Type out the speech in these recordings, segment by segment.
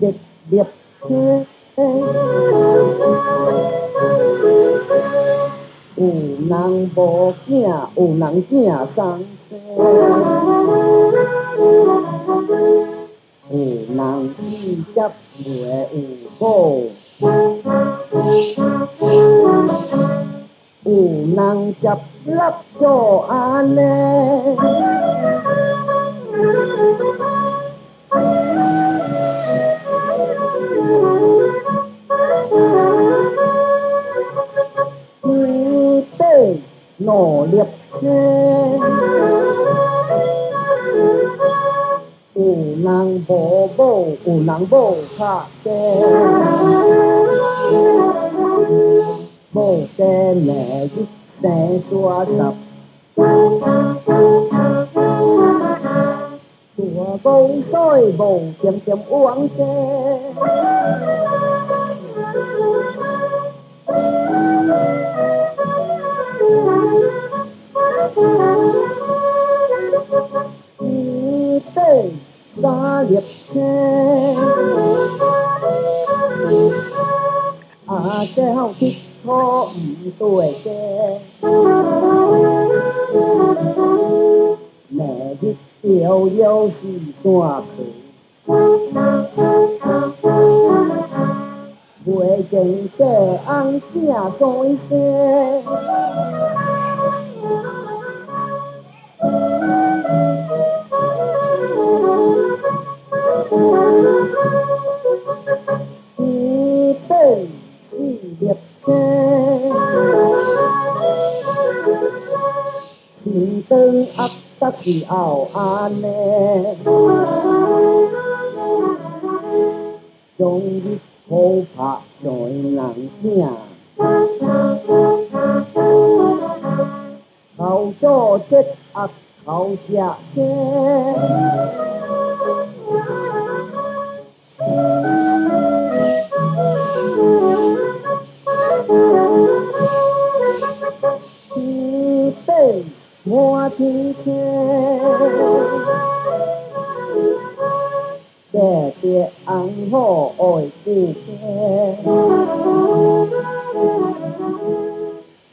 日日生，有人无惊，有人惊相生，有人死结袂有好，有人结粒做安尼。底努力生，有人无某，有人某较多，某个妹一生大十，大公水无点点往 treo thích thọ tuổi trẻ. Mẹ thích yêu yêu gì xóa khử buổi chân sẽ ăn xia rồi xe 天灯压得是后安尼，终日好拍在人听，头做节压头食声。底满天星，隔壁红好爱顾家，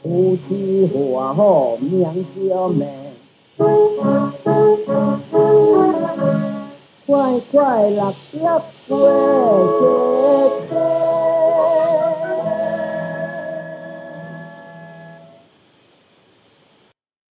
夫妻和好命小命，快快乐乐过节。